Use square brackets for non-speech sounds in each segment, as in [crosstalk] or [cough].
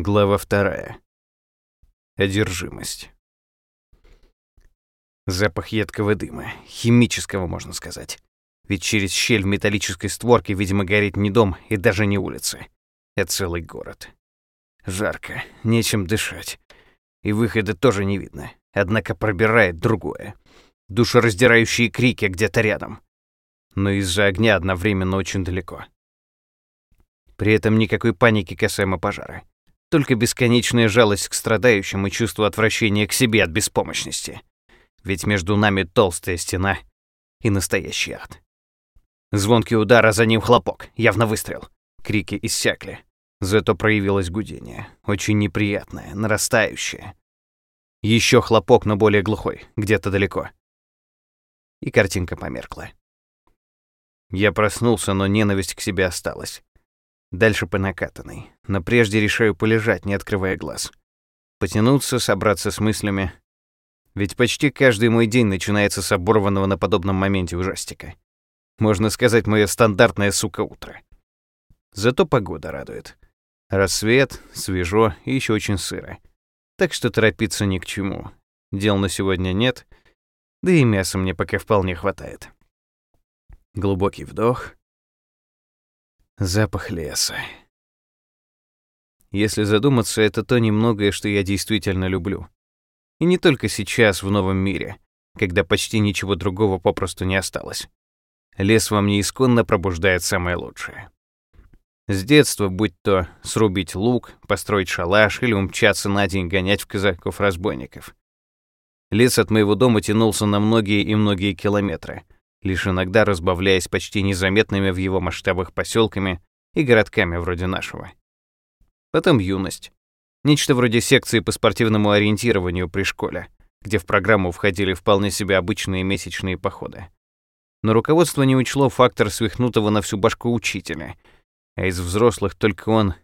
Глава вторая. Одержимость. Запах едкого дыма, химического, можно сказать. Ведь через щель в металлической створке, видимо, горит не дом и даже не улица, а целый город. Жарко, нечем дышать. И выхода тоже не видно. Однако пробирает другое. Душераздирающие крики где-то рядом. Но из-за огня одновременно очень далеко. При этом никакой паники касаемо пожара. Только бесконечная жалость к страдающим и чувство отвращения к себе от беспомощности. Ведь между нами толстая стена и настоящий ад. Звонкий удар, а за ним хлопок, явно выстрел. Крики иссякли. Зато проявилось гудение, очень неприятное, нарастающее. Еще хлопок, но более глухой, где-то далеко. И картинка померкла. Я проснулся, но ненависть к себе осталась. Дальше по накатанной. Но прежде решаю полежать, не открывая глаз. Потянуться, собраться с мыслями. Ведь почти каждый мой день начинается с оборванного на подобном моменте ужастика. Можно сказать, мое стандартное, сука, утро. Зато погода радует. Рассвет, свежо и еще очень сыро. Так что торопиться ни к чему. Дел на сегодня нет, да и мяса мне пока вполне хватает. Глубокий вдох — Запах леса. Если задуматься, это то немногое, что я действительно люблю. И не только сейчас, в новом мире, когда почти ничего другого попросту не осталось. Лес во мне исконно пробуждает самое лучшее. С детства, будь то срубить лук, построить шалаш или умчаться на день гонять в казаков-разбойников. Лес от моего дома тянулся на многие и многие километры — лишь иногда разбавляясь почти незаметными в его масштабах поселками и городками вроде нашего. Потом юность. Нечто вроде секции по спортивному ориентированию при школе, где в программу входили вполне себе обычные месячные походы. Но руководство не учло фактор свихнутого на всю башку учителя, а из взрослых только он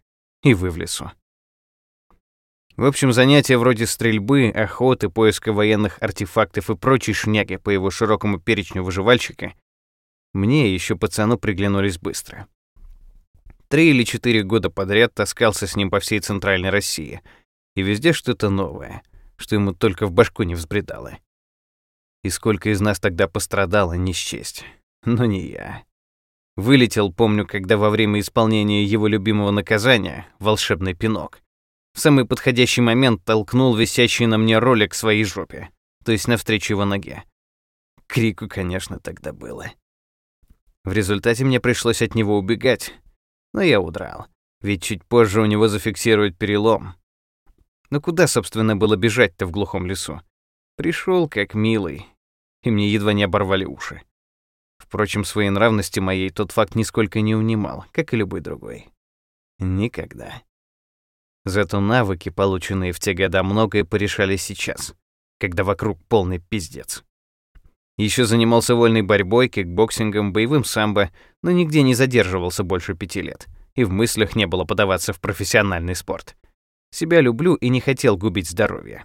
и вы в лесу. В общем, занятия вроде стрельбы, охоты, поиска военных артефактов и прочей шняги по его широкому перечню выживальщика мне еще пацану приглянулись быстро. Три или четыре года подряд таскался с ним по всей центральной России, и везде что-то новое, что ему только в башку не взбредало. И сколько из нас тогда пострадало, не счесть. Но не я. Вылетел, помню, когда во время исполнения его любимого наказания, волшебный пинок, в самый подходящий момент толкнул висящий на мне ролик своей жопе, то есть навстречу его ноге. Крику, конечно, тогда было. В результате мне пришлось от него убегать, но я удрал, ведь чуть позже у него зафиксируют перелом. Но куда, собственно, было бежать-то в глухом лесу? Пришел как милый, и мне едва не оборвали уши. Впрочем, своей нравности моей тот факт нисколько не унимал, как и любой другой. Никогда. Зато навыки, полученные в те года, многое порешали сейчас, когда вокруг полный пиздец. Еще занимался вольной борьбой, кикбоксингом, боевым самбо, но нигде не задерживался больше пяти лет, и в мыслях не было подаваться в профессиональный спорт. Себя люблю и не хотел губить здоровье.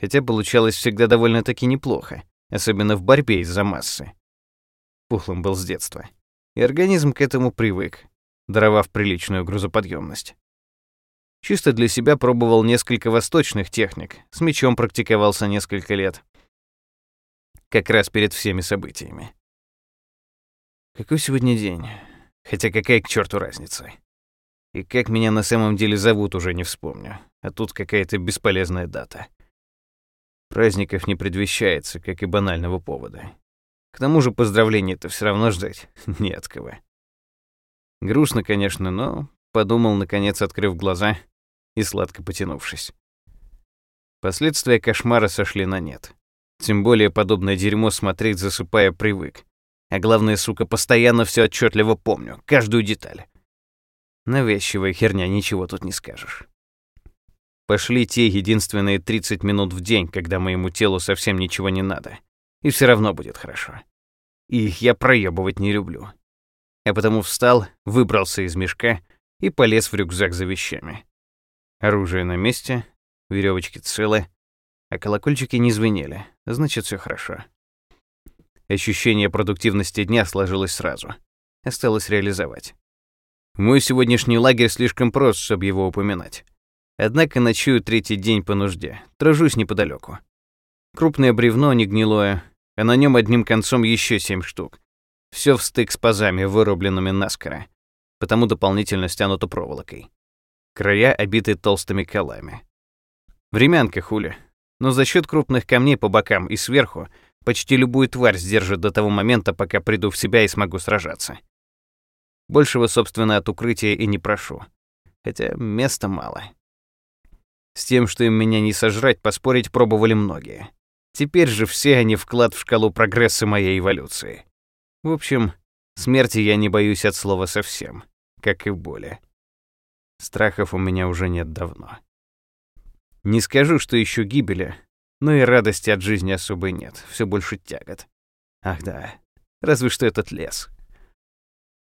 Хотя получалось всегда довольно-таки неплохо, особенно в борьбе из-за массы. Пухлым был с детства. И организм к этому привык, даровав приличную грузоподъемность. Чисто для себя пробовал несколько восточных техник, с мечом практиковался несколько лет. Как раз перед всеми событиями. Какой сегодня день? Хотя какая к черту разница? И как меня на самом деле зовут, уже не вспомню. А тут какая-то бесполезная дата. Праздников не предвещается, как и банального повода. К тому же поздравления-то все равно ждать [laughs] не от кого. Грустно, конечно, но подумал, наконец, открыв глаза — и сладко потянувшись. Последствия кошмара сошли на нет. Тем более подобное дерьмо смотреть засыпая привык. А главное, сука, постоянно все отчетливо помню, каждую деталь. Навязчивая херня, ничего тут не скажешь. Пошли те единственные 30 минут в день, когда моему телу совсем ничего не надо. И все равно будет хорошо. И их я проебывать не люблю. Я потому встал, выбрался из мешка и полез в рюкзак за вещами. Оружие на месте, веревочки целы, а колокольчики не звенели, значит, все хорошо. Ощущение продуктивности дня сложилось сразу. Осталось реализовать. Мой сегодняшний лагерь слишком прост, чтобы его упоминать. Однако ночую третий день по нужде, трожусь неподалеку. Крупное бревно, не гнилое, а на нем одним концом еще семь штук. Все в стык с пазами, вырубленными наскоро, потому дополнительно стянуто проволокой. Края обиты толстыми колами. Времянка хули. Но за счет крупных камней по бокам и сверху почти любую тварь сдержит до того момента, пока приду в себя и смогу сражаться. Большего, собственно, от укрытия и не прошу. Хотя места мало. С тем, что им меня не сожрать, поспорить пробовали многие. Теперь же все они вклад в шкалу прогресса моей эволюции. В общем, смерти я не боюсь от слова совсем, как и боли. Страхов у меня уже нет давно. Не скажу, что еще гибели, но и радости от жизни особой нет, все больше тягот. Ах да, разве что этот лес.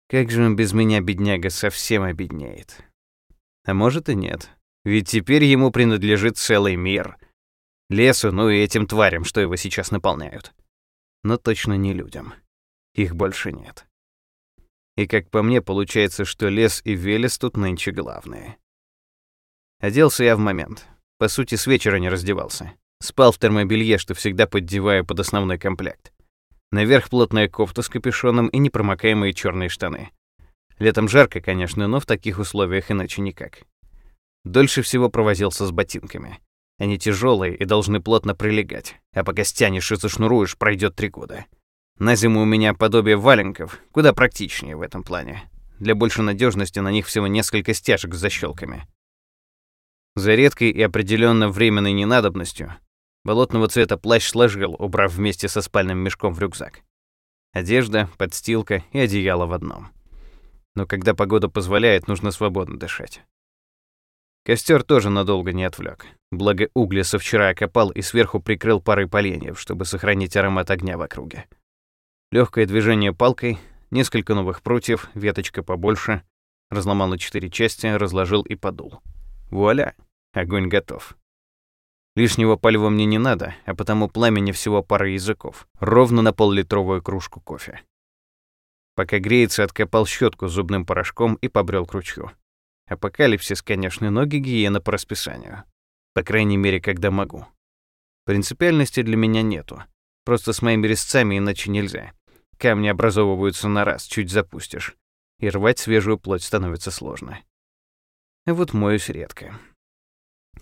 Как же он без меня, бедняга, совсем обеднеет. А может и нет, ведь теперь ему принадлежит целый мир — Лесу, ну и этим тварям, что его сейчас наполняют. Но точно не людям. Их больше нет. И как по мне, получается, что лес и Велес тут нынче главные. Оделся я в момент. По сути, с вечера не раздевался. Спал в термобелье, что всегда поддеваю под основной комплект. Наверх плотная кофта с капюшоном и непромокаемые черные штаны. Летом жарко, конечно, но в таких условиях иначе никак. Дольше всего провозился с ботинками. Они тяжелые и должны плотно прилегать, а пока стянешь и зашнуруешь, пройдет три года. На зиму у меня подобие валенков, куда практичнее в этом плане. Для большей надежности на них всего несколько стяжек с защелками. За редкой и определенно временной ненадобностью болотного цвета плащ сложил, убрав вместе со спальным мешком в рюкзак. Одежда, подстилка и одеяло в одном. Но когда погода позволяет, нужно свободно дышать. Костер тоже надолго не отвлек. Благо угли со вчера окопал и сверху прикрыл парой поленьев, чтобы сохранить аромат огня в округе. Легкое движение палкой, несколько новых прутьев, веточка побольше, разломал на четыре части, разложил и подул. Вуаля, огонь готов. Лишнего палева мне не надо, а потому пламени всего пара языков, ровно на пол-литровую кружку кофе. Пока греется, откопал щетку с зубным порошком и побрел к ручью. Апокалипсис, конечно, но гигиена по расписанию. По крайней мере, когда могу. Принципиальности для меня нету. Просто с моими резцами иначе нельзя. Камни образовываются на раз, чуть запустишь. И рвать свежую плоть становится сложно. Вот моюсь редко.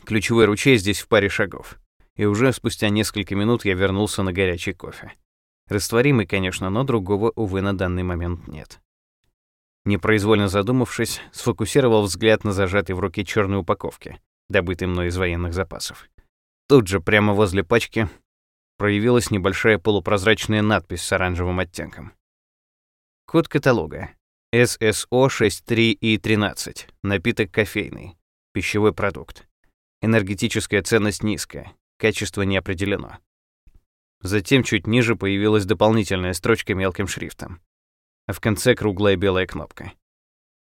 Ключевой ручей здесь в паре шагов. И уже спустя несколько минут я вернулся на горячий кофе. Растворимый, конечно, но другого, увы, на данный момент нет. Непроизвольно задумавшись, сфокусировал взгляд на зажатой в руке черной упаковке, добытой мной из военных запасов. Тут же, прямо возле пачки, проявилась небольшая полупрозрачная надпись с оранжевым оттенком. Код каталога. ССО 63И13. Напиток кофейный. Пищевой продукт. Энергетическая ценность низкая. Качество не определено. Затем чуть ниже появилась дополнительная строчка мелким шрифтом а в конце круглая белая кнопка.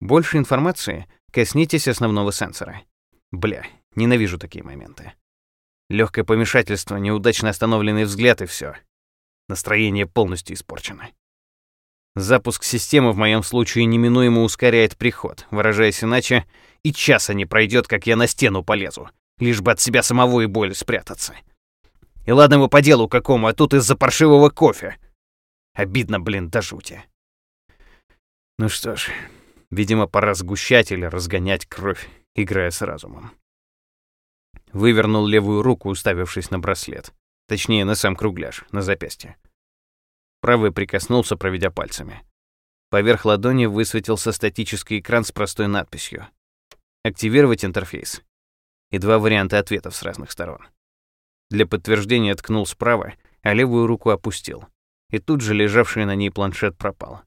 Больше информации коснитесь основного сенсора. Бля, ненавижу такие моменты. Легкое помешательство, неудачно остановленный взгляд и все. Настроение полностью испорчено. Запуск системы в моем случае неминуемо ускоряет приход, выражаясь иначе, и часа не пройдет, как я на стену полезу, лишь бы от себя самого и боли спрятаться. И ладно бы по делу какому, а тут из-за паршивого кофе. Обидно, блин, до жути. Ну что ж, видимо, пора сгущать или разгонять кровь, играя с разумом. Вывернул левую руку, уставившись на браслет. Точнее, на сам кругляш, на запястье. Правый прикоснулся, проведя пальцами. Поверх ладони высветился статический экран с простой надписью. «Активировать интерфейс». И два варианта ответов с разных сторон. Для подтверждения ткнул справа, а левую руку опустил. И тут же лежавший на ней планшет пропал.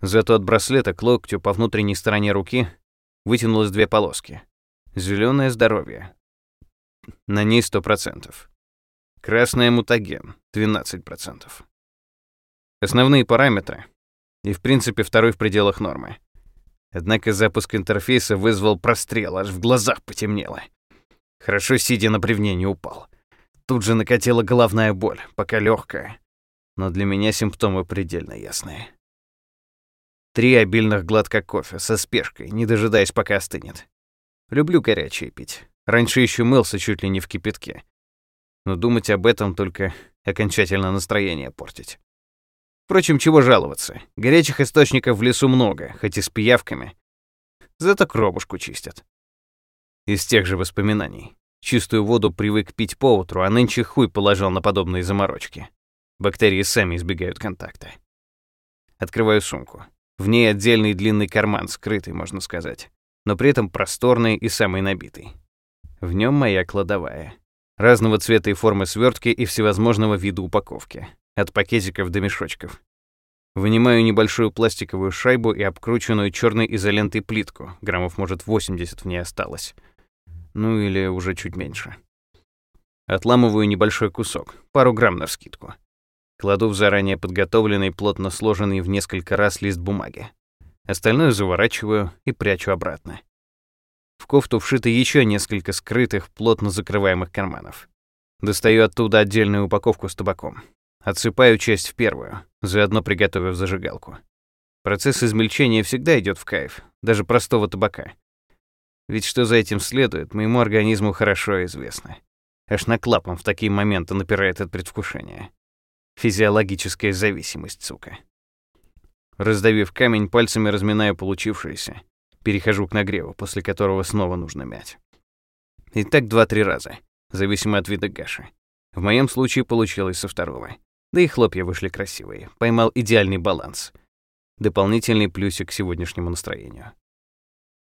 Зато от браслета к локтю по внутренней стороне руки вытянулось две полоски. Зеленое здоровье. На ней 100%. Красное мутаген 12%. Основные параметры. И в принципе второй в пределах нормы. Однако запуск интерфейса вызвал прострел, аж в глазах потемнело. Хорошо сидя на бревне не упал. Тут же накатила головная боль, пока легкая. Но для меня симптомы предельно ясные. Три обильных глотка кофе со спешкой, не дожидаясь, пока остынет. Люблю горячее пить. Раньше еще мылся чуть ли не в кипятке. Но думать об этом только окончательно настроение портить. Впрочем, чего жаловаться? Горячих источников в лесу много, хоть и с пиявками. Зато кровушку чистят. Из тех же воспоминаний. Чистую воду привык пить по утру, а нынче хуй положил на подобные заморочки. Бактерии сами избегают контакта. Открываю сумку. В ней отдельный длинный карман, скрытый, можно сказать, но при этом просторный и самый набитый. В нем моя кладовая. Разного цвета и формы свертки и всевозможного вида упаковки. От пакетиков до мешочков. Вынимаю небольшую пластиковую шайбу и обкрученную черной изолентой плитку. Граммов, может, 80 в ней осталось. Ну или уже чуть меньше. Отламываю небольшой кусок, пару грамм на скидку. Кладу в заранее подготовленный, плотно сложенный в несколько раз лист бумаги. Остальное заворачиваю и прячу обратно. В кофту вшито еще несколько скрытых, плотно закрываемых карманов. Достаю оттуда отдельную упаковку с табаком. Отсыпаю часть в первую, заодно приготовив зажигалку. Процесс измельчения всегда идет в кайф, даже простого табака. Ведь что за этим следует, моему организму хорошо известно. Аж на клапан в такие моменты напирает от предвкушения. Физиологическая зависимость, сука. Раздавив камень, пальцами разминаю получившееся. Перехожу к нагреву, после которого снова нужно мять. И так два-три раза, зависимо от вида гаши. В моем случае получилось со второго. Да и хлопья вышли красивые. Поймал идеальный баланс. Дополнительный плюсик к сегодняшнему настроению.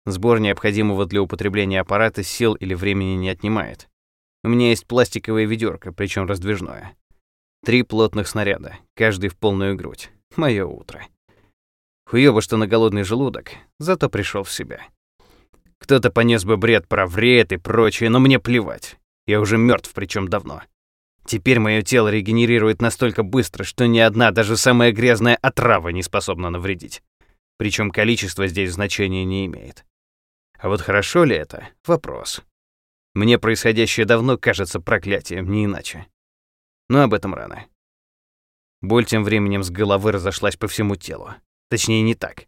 Сбор необходимого для употребления аппарата сил или времени не отнимает. У меня есть пластиковое ведерко, причем раздвижное. Три плотных снаряда, каждый в полную грудь. Мое утро. Хуёво, что на голодный желудок, зато пришел в себя. Кто-то понес бы бред про вред и прочее, но мне плевать. Я уже мертв, причем давно. Теперь мое тело регенерирует настолько быстро, что ни одна, даже самая грязная отрава не способна навредить. Причем количество здесь значения не имеет. А вот хорошо ли это — вопрос. Мне происходящее давно кажется проклятием, не иначе. Но об этом рано. Боль тем временем с головы разошлась по всему телу. Точнее, не так.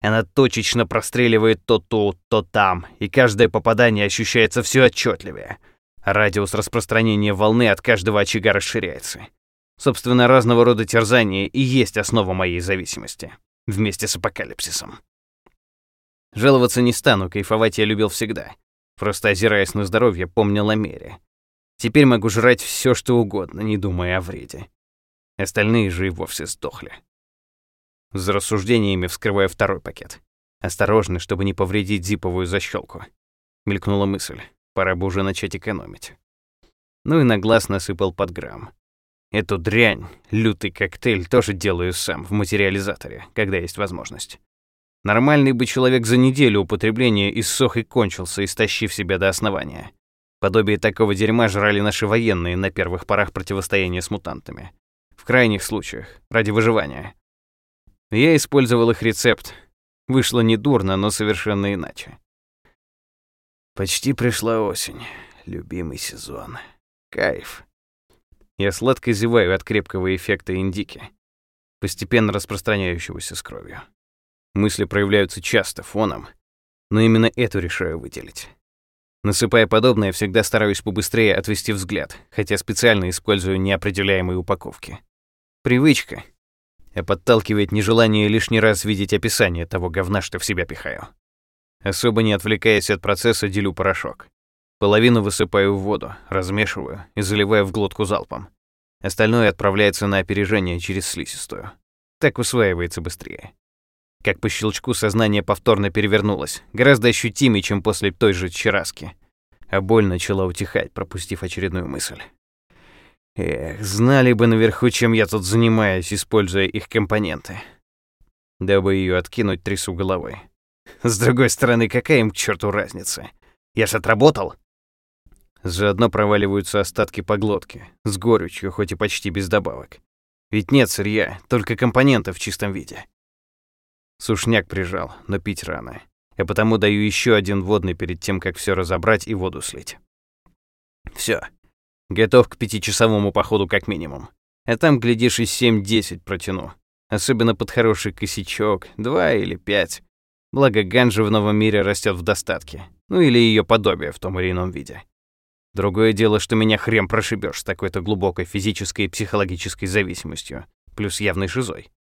Она точечно простреливает то тут, то там, и каждое попадание ощущается все отчетливее — Радиус распространения волны от каждого очага расширяется. Собственно, разного рода терзания и есть основа моей зависимости. Вместе с апокалипсисом. Жаловаться не стану, кайфовать я любил всегда. Просто озираясь на здоровье, помнил о мере. Теперь могу жрать все, что угодно, не думая о вреде. Остальные же и вовсе сдохли. За рассуждениями вскрываю второй пакет. Осторожно, чтобы не повредить зиповую защелку. Мелькнула мысль. Пора бы уже начать экономить. Ну и на глаз насыпал под грамм. Эту дрянь, лютый коктейль, тоже делаю сам в материализаторе, когда есть возможность. Нормальный бы человек за неделю употребления иссох и кончился, истощив себя до основания. Подобие такого дерьма жрали наши военные на первых порах противостояния с мутантами. В крайних случаях, ради выживания. Я использовал их рецепт. Вышло недурно, но совершенно иначе. Почти пришла осень. Любимый сезон. Кайф. Я сладко зеваю от крепкого эффекта индики, постепенно распространяющегося с кровью. Мысли проявляются часто, фоном, но именно эту решаю выделить. Насыпая подобное, всегда стараюсь побыстрее отвести взгляд, хотя специально использую неопределяемые упаковки. Привычка. А подталкивает нежелание лишний раз видеть описание того говна, что в себя пихаю. Особо не отвлекаясь от процесса, делю порошок. Половину высыпаю в воду, размешиваю и заливаю в глотку залпом. Остальное отправляется на опережение через слизистую. Так усваивается быстрее. Как по щелчку сознание повторно перевернулось, гораздо ощутимее, чем после той же вчераски. А боль начала утихать, пропустив очередную мысль. Эх, знали бы наверху, чем я тут занимаюсь, используя их компоненты. Дабы ее откинуть, трясу головой. С другой стороны, какая им к черту разница? Я ж отработал. Заодно проваливаются остатки поглотки, с горечью, хоть и почти без добавок. Ведь нет сырья, только компоненты в чистом виде. Сушняк прижал, но пить рано. Я потому даю еще один водный перед тем, как все разобрать и воду слить. Все. Готов к пятичасовому походу как минимум. А там, глядишь, и семь-десять протяну. Особенно под хороший косячок, два или пять. Благо ганжа в новом мире растет в достатке. Ну или ее подобие в том или ином виде. Другое дело, что меня хрен прошибешь с такой-то глубокой физической и психологической зависимостью, плюс явной шизой.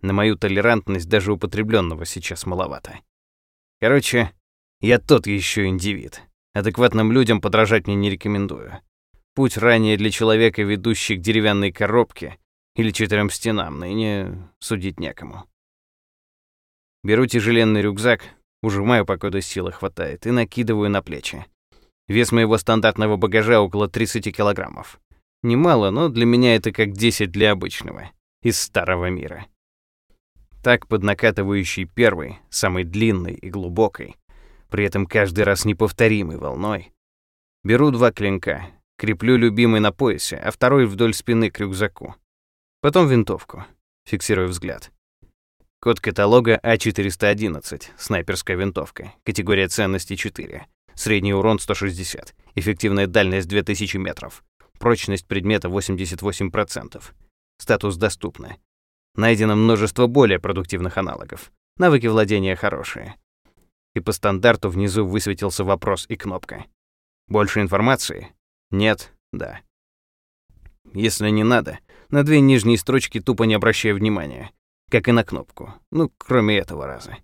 На мою толерантность даже употребленного сейчас маловато. Короче, я тот еще индивид. Адекватным людям подражать мне не рекомендую. Путь ранее для человека, ведущий к деревянной коробке или четырем стенам, ныне судить некому. Беру тяжеленный рюкзак, ужимаю, покуда силы хватает, и накидываю на плечи. Вес моего стандартного багажа около 30 килограммов. Немало, но для меня это как 10 для обычного, из старого мира. Так под накатывающей первой, самой длинной и глубокой, при этом каждый раз неповторимой волной, беру два клинка, креплю любимый на поясе, а второй вдоль спины к рюкзаку. Потом винтовку, фиксирую взгляд. Код каталога А411, снайперская винтовка, категория ценности 4, средний урон 160, эффективная дальность 2000 метров, прочность предмета 88%, статус доступно, Найдено множество более продуктивных аналогов. Навыки владения хорошие. И по стандарту внизу высветился вопрос и кнопка. Больше информации? Нет, да. Если не надо, на две нижние строчки тупо не обращая внимания, как и на кнопку. Ну, кроме этого раза.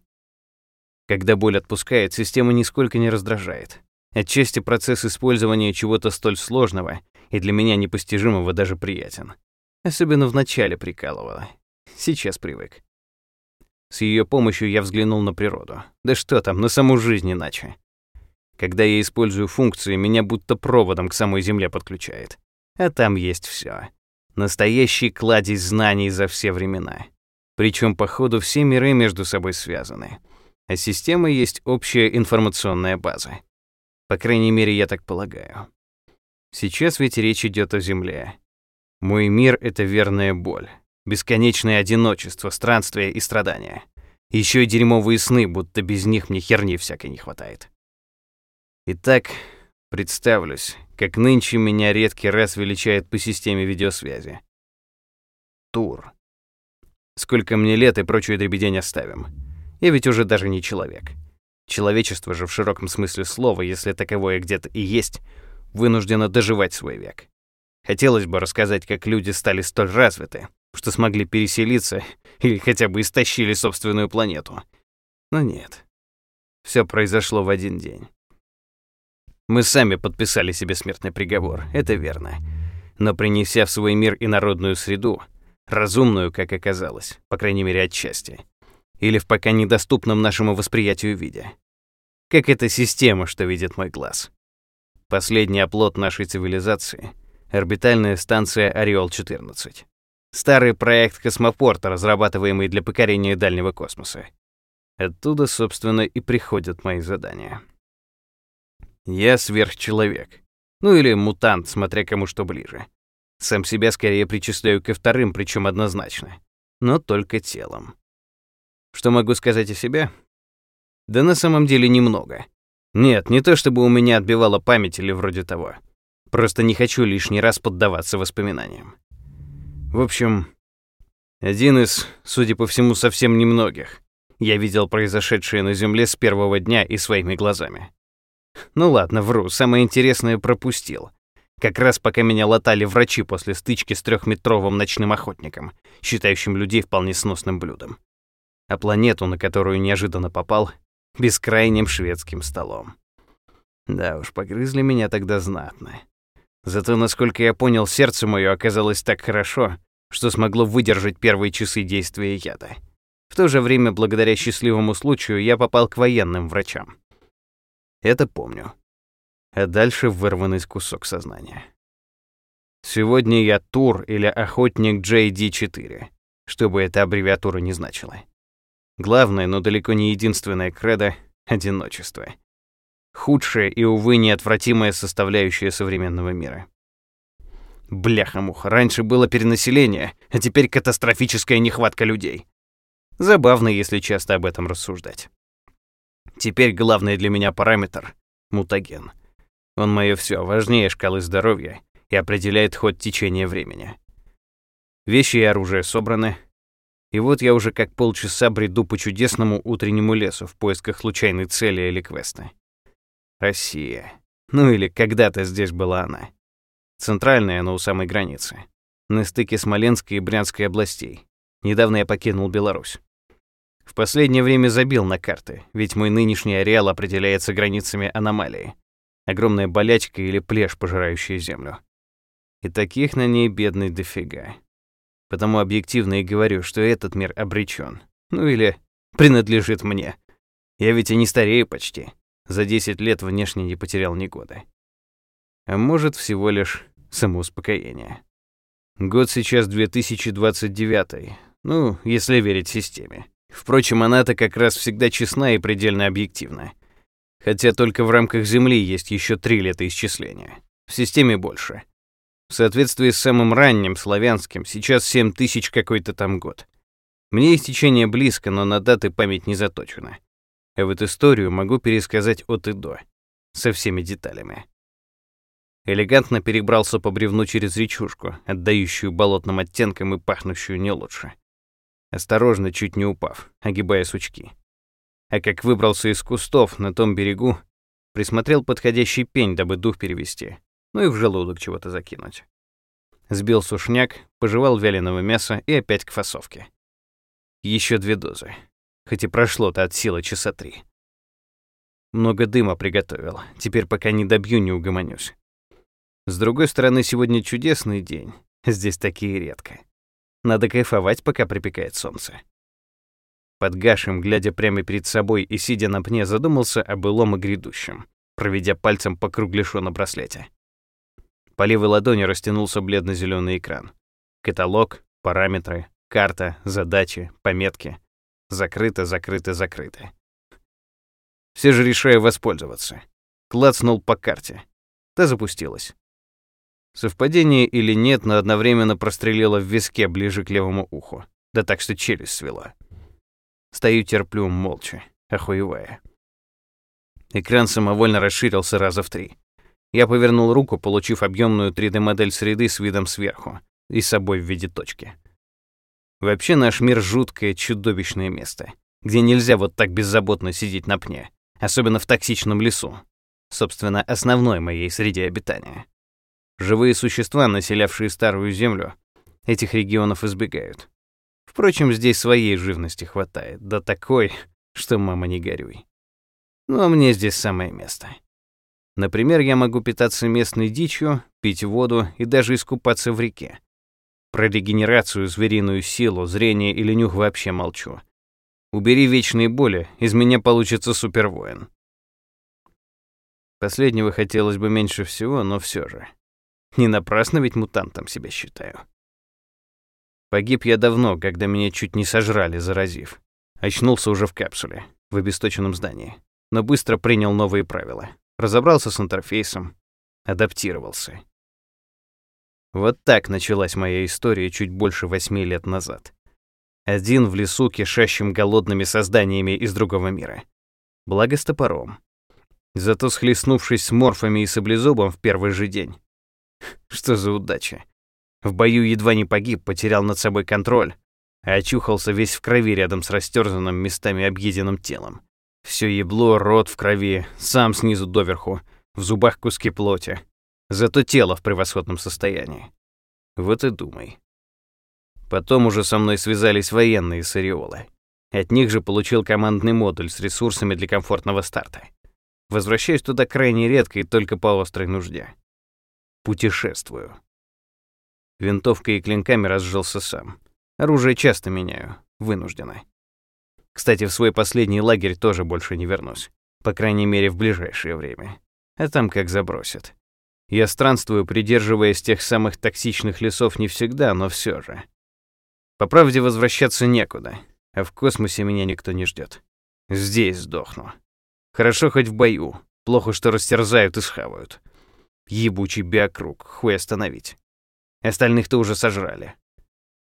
Когда боль отпускает, система нисколько не раздражает. Отчасти процесс использования чего-то столь сложного и для меня непостижимого даже приятен. Особенно в начале прикалывало. Сейчас привык. С ее помощью я взглянул на природу. Да что там, на саму жизнь иначе. Когда я использую функции, меня будто проводом к самой Земле подключает. А там есть все. Настоящий кладезь знаний за все времена. Причем, походу, все миры между собой связаны. А система есть общая информационная база. По крайней мере, я так полагаю. Сейчас ведь речь идет о Земле. Мой мир — это верная боль. Бесконечное одиночество, странствия и страдания. Еще и дерьмовые сны, будто без них мне херни всякой не хватает. Итак, представлюсь, как нынче меня редкий раз величает по системе видеосвязи. Тур. Сколько мне лет и прочую дребедень оставим. Я ведь уже даже не человек. Человечество же в широком смысле слова, если таковое где-то и есть, вынуждено доживать свой век. Хотелось бы рассказать, как люди стали столь развиты, что смогли переселиться [laughs] или хотя бы истощили собственную планету. Но нет. Все произошло в один день. Мы сами подписали себе смертный приговор, это верно. Но принеся в свой мир инородную среду, разумную, как оказалось, по крайней мере отчасти, или в пока недоступном нашему восприятию виде. Как эта система, что видит мой глаз. Последний оплот нашей цивилизации — орбитальная станция «Ореол-14». Старый проект космопорта, разрабатываемый для покорения дальнего космоса. Оттуда, собственно, и приходят мои задания. Я сверхчеловек. Ну или мутант, смотря кому что ближе. Сам себя скорее причисляю ко вторым, причем однозначно. Но только телом. Что могу сказать о себе? Да на самом деле немного. Нет, не то чтобы у меня отбивала память или вроде того. Просто не хочу лишний раз поддаваться воспоминаниям. В общем, один из, судя по всему, совсем немногих. Я видел произошедшее на Земле с первого дня и своими глазами. Ну ладно, вру, самое интересное пропустил. Как раз пока меня латали врачи после стычки с трехметровым ночным охотником, считающим людей вполне сносным блюдом. А планету, на которую неожиданно попал, бескрайним шведским столом. Да уж, погрызли меня тогда знатно. Зато, насколько я понял, сердце мое оказалось так хорошо, что смогло выдержать первые часы действия яда. В то же время, благодаря счастливому случаю, я попал к военным врачам. Это помню. А дальше вырванный кусок сознания. Сегодня я Тур или Охотник JD4, что бы эта аббревиатура не значила. Главное, но далеко не единственное кредо — одиночество худшая и, увы, неотвратимая составляющая современного мира. Бляха-муха, раньше было перенаселение, а теперь катастрофическая нехватка людей. Забавно, если часто об этом рассуждать. Теперь главный для меня параметр — мутаген. Он мое все, важнее шкалы здоровья и определяет ход течения времени. Вещи и оружие собраны. И вот я уже как полчаса бреду по чудесному утреннему лесу в поисках случайной цели или квеста. Россия. Ну или когда-то здесь была она. Центральная, но у самой границы. На стыке Смоленской и Брянской областей. Недавно я покинул Беларусь. В последнее время забил на карты, ведь мой нынешний ареал определяется границами аномалии. Огромная болячка или плешь, пожирающая землю. И таких на ней бедный дофига. Потому объективно и говорю, что этот мир обречен. Ну или принадлежит мне. Я ведь и не старею почти. За 10 лет внешне не потерял ни года. А может, всего лишь самоуспокоение. Год сейчас 2029. Ну, если верить системе. Впрочем, она-то как раз всегда честна и предельно объективна. Хотя только в рамках Земли есть еще три лета исчисления. В системе больше. В соответствии с самым ранним славянским, сейчас 7000 какой-то там год. Мне истечение близко, но на даты память не заточена. А вот историю могу пересказать от и до, со всеми деталями. Элегантно перебрался по бревну через речушку, отдающую болотным оттенкам и пахнущую не лучше. Осторожно, чуть не упав, огибая сучки. А как выбрался из кустов на том берегу, присмотрел подходящий пень, дабы дух перевести ну и в желудок чего-то закинуть. Сбил сушняк, пожевал вяленого мяса и опять к фасовке. Еще две дозы. Хоть и прошло-то от силы часа три. Много дыма приготовил. Теперь пока не добью, не угомонюсь. С другой стороны, сегодня чудесный день. Здесь такие редко. Надо кайфовать, пока припекает солнце. Под гашем, глядя прямо перед собой и сидя на пне, задумался о былом и грядущем, проведя пальцем по кругляшу на браслете. По левой ладони растянулся бледно-зеленый экран. Каталог, параметры, карта, задачи, пометки. Закрыто, закрыто, закрыто. Все же решаю воспользоваться. Клацнул по карте. Та запустилась. Совпадение или нет, но одновременно прострелило в виске ближе к левому уху. Да так, что челюсть свела. Стою терплю молча, охуевая. Экран самовольно расширился раза в три. Я повернул руку, получив объемную 3D-модель среды с видом сверху и собой в виде точки. Вообще наш мир жуткое, чудовищное место, где нельзя вот так беззаботно сидеть на пне, особенно в токсичном лесу. Собственно, основной моей среде обитания. Живые существа, населявшие старую землю, этих регионов избегают. Впрочем, здесь своей живности хватает, да такой, что мама не горюй. Ну а мне здесь самое место. Например, я могу питаться местной дичью, пить воду и даже искупаться в реке. Про регенерацию, звериную силу, зрение или нюх вообще молчу. Убери вечные боли, из меня получится супервоин. Последнего хотелось бы меньше всего, но все же. Не напрасно ведь мутантом себя считаю. Погиб я давно, когда меня чуть не сожрали, заразив. Очнулся уже в капсуле, в обесточенном здании, но быстро принял новые правила разобрался с интерфейсом, адаптировался. Вот так началась моя история чуть больше восьми лет назад. Один в лесу, кишащим голодными созданиями из другого мира. Благо с топором. Зато схлестнувшись с морфами и саблезубом в первый же день. Что за удача. В бою едва не погиб, потерял над собой контроль, а очухался весь в крови рядом с растерзанным местами объеденным телом. Все ебло, рот в крови, сам снизу доверху, в зубах куски плоти. Зато тело в превосходном состоянии. Вот и думай. Потом уже со мной связались военные с Ореола. От них же получил командный модуль с ресурсами для комфортного старта. Возвращаюсь туда крайне редко и только по острой нужде. Путешествую. Винтовкой и клинками разжился сам. Оружие часто меняю, вынужденно. Кстати, в свой последний лагерь тоже больше не вернусь. По крайней мере, в ближайшее время. А там как забросят. Я странствую, придерживаясь тех самых токсичных лесов не всегда, но все же. По правде, возвращаться некуда, а в космосе меня никто не ждет. Здесь сдохну. Хорошо хоть в бою, плохо, что растерзают и схавают. Ебучий биокруг, хуй остановить. Остальных-то уже сожрали.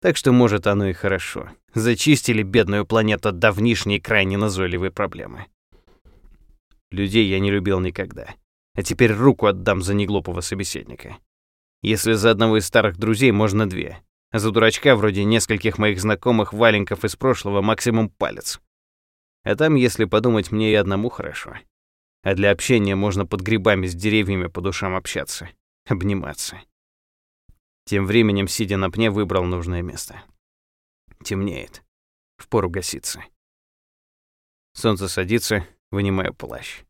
Так что, может, оно и хорошо. Зачистили бедную планету от давнишней крайне назойливой проблемы. Людей я не любил никогда. А теперь руку отдам за неглупого собеседника. Если за одного из старых друзей можно две. а за дурачка вроде нескольких моих знакомых валенков из прошлого максимум палец. А там, если подумать, мне и одному хорошо. А для общения можно под грибами с деревьями по душам общаться, [laughs] обниматься. Тем временем, сидя на пне, выбрал нужное место. Темнеет. Впору гаситься. Солнце садится, вынимаю плащ.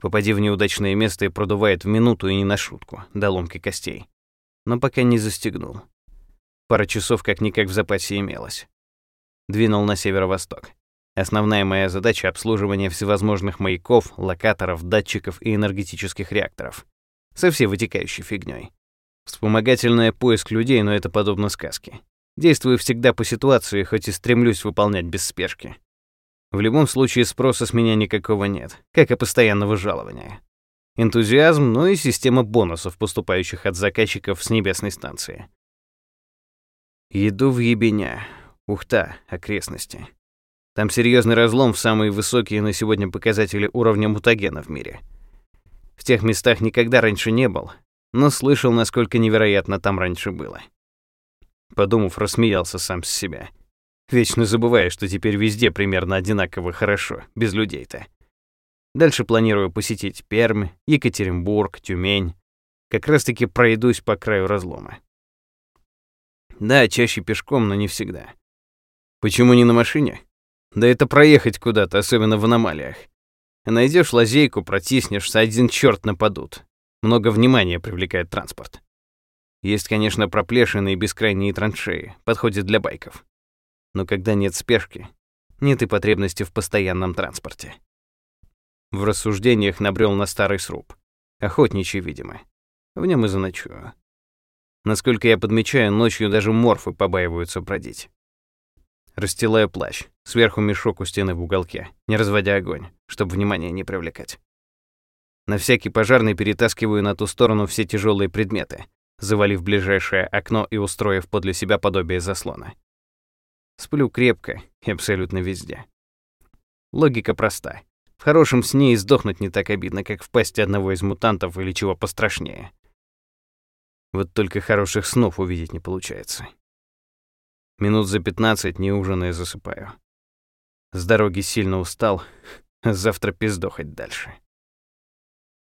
Попади в неудачное место и продувает в минуту и не на шутку, до ломки костей. Но пока не застегнул. Пара часов как-никак в запасе имелось. Двинул на северо-восток. Основная моя задача — обслуживание всевозможных маяков, локаторов, датчиков и энергетических реакторов. Со всей вытекающей фигней. Вспомогательное поиск людей, но это подобно сказке. Действую всегда по ситуации, хоть и стремлюсь выполнять без спешки. В любом случае спроса с меня никакого нет, как и постоянного жалования. Энтузиазм, ну и система бонусов, поступающих от заказчиков с небесной станции. Еду в Ебеня, Ухта, окрестности. Там серьезный разлом в самые высокие на сегодня показатели уровня мутагена в мире. В тех местах никогда раньше не был, но слышал, насколько невероятно там раньше было. Подумав, рассмеялся сам с себя. Вечно забываю, что теперь везде примерно одинаково хорошо, без людей-то. Дальше планирую посетить Пермь, Екатеринбург, Тюмень. Как раз-таки пройдусь по краю разлома. Да, чаще пешком, но не всегда. Почему не на машине? Да это проехать куда-то, особенно в аномалиях. Найдешь лазейку, протиснешься, один черт нападут. Много внимания привлекает транспорт. Есть, конечно, проплешины и бескрайние траншеи, подходят для байков. Но когда нет спешки, нет и потребности в постоянном транспорте. В рассуждениях набрел на старый сруб. Охотничий, видимо. В нем и заночую. Насколько я подмечаю, ночью даже морфы побаиваются бродить. Расстилаю плащ, сверху мешок у стены в уголке, не разводя огонь, чтобы внимание не привлекать. На всякий пожарный перетаскиваю на ту сторону все тяжелые предметы, завалив ближайшее окно и устроив подле себя подобие заслона. Сплю крепко и абсолютно везде. Логика проста. В хорошем сне и сдохнуть не так обидно, как в пасти одного из мутантов или чего пострашнее. Вот только хороших снов увидеть не получается. Минут за пятнадцать, не ужиная, засыпаю. С дороги сильно устал, [laughs] завтра пиздохать дальше.